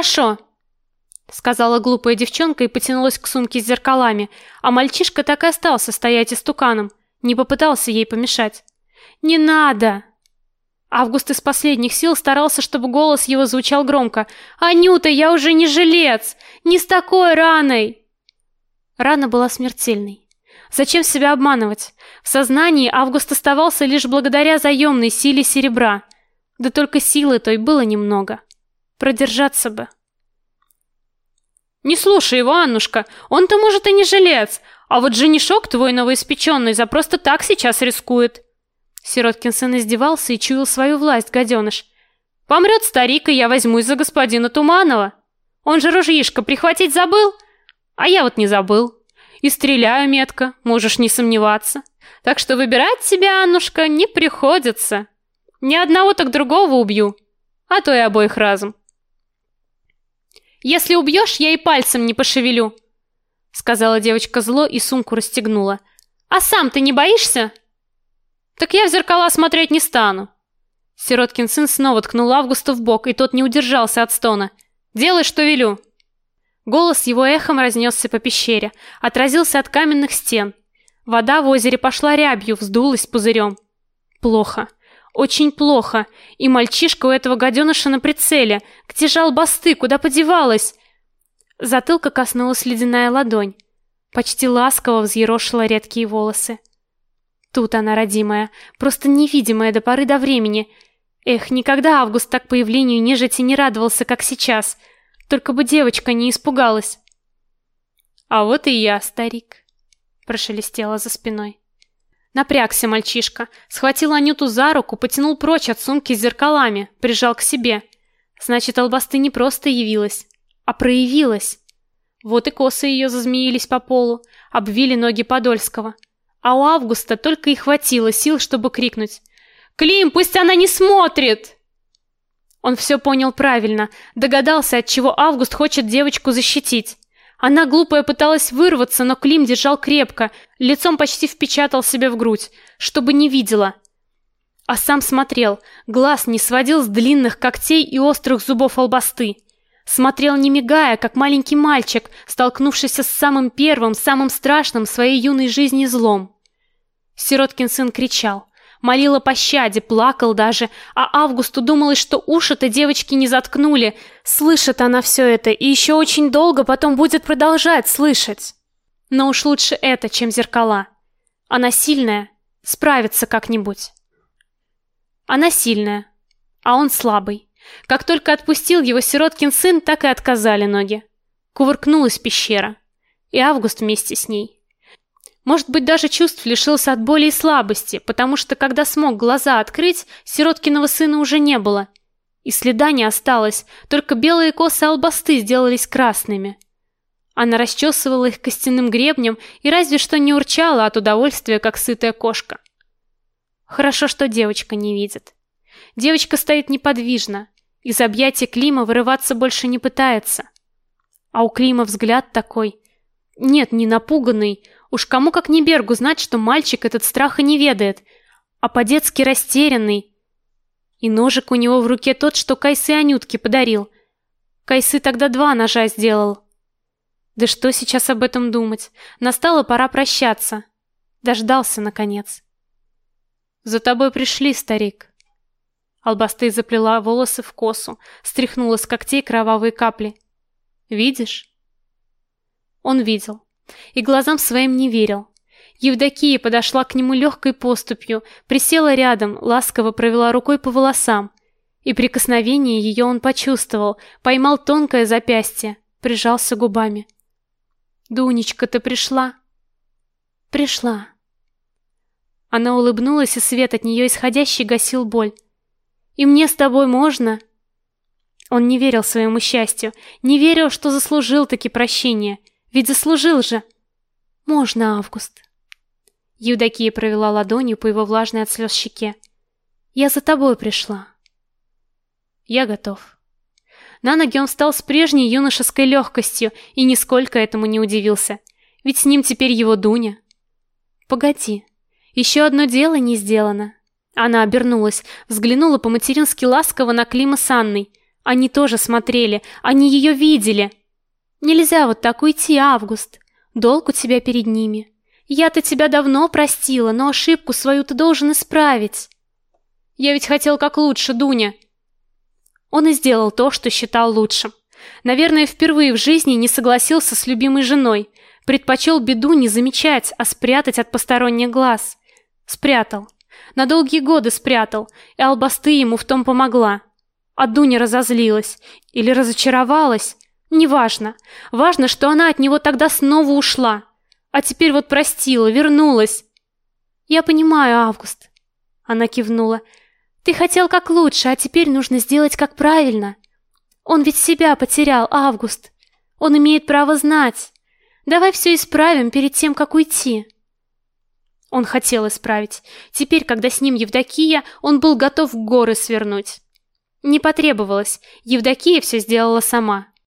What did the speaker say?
хорошо, сказала глупая девчонка и потянулась к сумке с зеркалами, а мальчишка так и остался стоять истуканом, не попытался ей помешать. Не надо. Август из последних сил старался, чтобы голос его звучал громко. Анюта, я уже не жилец, не с такой раной. Рана была смертельной. Зачем себя обманывать? В сознании Август оставался лишь благодаря заемной силе серебра. Да только силы той было немного. Продержаться бы. Не слушай его, Аннушка. Он-то может и не жилец, а вот женишок твой новоиспеченный за просто так сейчас рискует. Сироткин сын издевался и чуял свою власть, гаденыш. Помрет старик, и я возьмусь за господина Туманова. Он же ружьишко прихватить забыл, а я вот не забыл. И стреляю метко, можешь не сомневаться. Так что выбирать себя, Аннушка, не приходится. Ни одного так другого убью, а то и обоих разом. Если убьешь, я и пальцем не пошевелю, сказала девочка зло и сумку расстегнула. А сам ты не боишься? Так я в зеркала смотреть не стану. Сироткин сын снова ткнул Августа в бок, и тот не удержался от стона. Делай, что велю. Голос его эхом разнесся по пещере, отразился от каменных стен. Вода в озере пошла рябью, вздулась пузырем. Плохо. Очень плохо. И мальчишка у этого гаденыша на прицеле. Где же албасты? Куда подевалась? Затылка коснулась ледяная ладонь. Почти ласково взъерошила редкие волосы. Тут она, родимая, просто невидимая до поры до времени. Эх, никогда Август так появлению нежити не радовался, как сейчас. Только бы девочка не испугалась. А вот и я, старик, прошелестело за спиной. Напрягся мальчишка, схватил Анюту за руку, потянул прочь от сумки с зеркалами, прижал к себе. Значит, Албасты не просто явилась, а проявилась. Вот и косы ее зазмеились по полу, обвили ноги Подольского. А у Августа только и хватило сил, чтобы крикнуть: "Клим, пусть она не смотрит!" Он все понял правильно, догадался, от чего Август хочет девочку защитить. Она глупая пыталась вырваться, но Клим держал крепко, лицом почти впечатал себе в грудь, чтобы не видела. А сам смотрел, глаз не сводил с длинных когтей и острых зубов албасты. Смотрел не мигая, как маленький мальчик, столкнувшийся с самым первым, самым страшным в своей юной жизни злом. Сироткин сын кричал молил о пощаде, плакал даже, а Августу думалось, что уши-то девочки не заткнули. Слышит она все это и еще очень долго потом будет продолжать слышать. Но уж лучше это, чем зеркала. Она сильная, справится как-нибудь. Она сильная, а он слабый. Как только отпустил его сироткин сын, так и отказали ноги. Кувыркнулась пещера, и Август вместе с ней. Может быть, даже чувств лишился от боли и слабости, потому что когда смог глаза открыть, сироткиного сына уже не было. И следа не осталось, только белые косы албасты сделались красными. Она расчесывала их костяным гребнем и разве что не урчала от удовольствия, как сытая кошка. Хорошо, что девочка не видит. Девочка стоит неподвижно, из объятий Клима вырываться больше не пытается. А у Клима взгляд такой, нет, не напуганный, Уж кому как не Бергу знать, что мальчик этот страха не ведает, а по-детски растерянный. И ножик у него в руке тот, что Кайсы Анютке подарил. Кайсы тогда два ножа сделал. Да что сейчас об этом думать? Настала пора прощаться. Дождался наконец. За тобой пришли, старик. Албасты заплела волосы в косу, стряхнула с когтей кровавые капли. Видишь? Он видел и глазам своим не верил. Евдокия подошла к нему легкой поступью, присела рядом, ласково провела рукой по волосам. И прикосновение ее он почувствовал, поймал тонкое запястье, прижался губами. «Дунечка, ты пришла?» «Пришла». Она улыбнулась, и свет от нее исходящий гасил боль. «И мне с тобой можно?» Он не верил своему счастью, не верил, что заслужил таки прощение, ведь заслужил же. Можно, Август. Евдокия провела ладонью по его влажной от слез щеке. Я за тобой пришла. Я готов. На ноги он встал с прежней юношеской легкостью и нисколько этому не удивился. Ведь с ним теперь его Дуня. Погоди. Еще одно дело не сделано. Она обернулась, взглянула по-матерински ласково на Клима с Анной. Они тоже смотрели, они ее видели. Нельзя вот так уйти, Август. Долг у тебя перед ними. Я-то тебя давно простила, но ошибку свою ты должен исправить. Я ведь хотел как лучше, Дуня. Он и сделал то, что считал лучшим. Наверное, впервые в жизни не согласился с любимой женой, предпочел беду не замечать, а спрятать от посторонних глаз. Спрятал. На долгие годы спрятал, и Албасты ему в том помогла. А Дуня разозлилась или разочаровалась, неважно. Важно, что она от него тогда снова ушла. А теперь вот простила, вернулась. Я понимаю, Август. Она кивнула. Ты хотел как лучше, а теперь нужно сделать как правильно. Он ведь себя потерял, Август. Он имеет право знать. Давай все исправим перед тем, как уйти. Он хотел исправить. Теперь, когда с ним Евдокия, он был готов горы свернуть. Не потребовалось. Евдокия все сделала сама.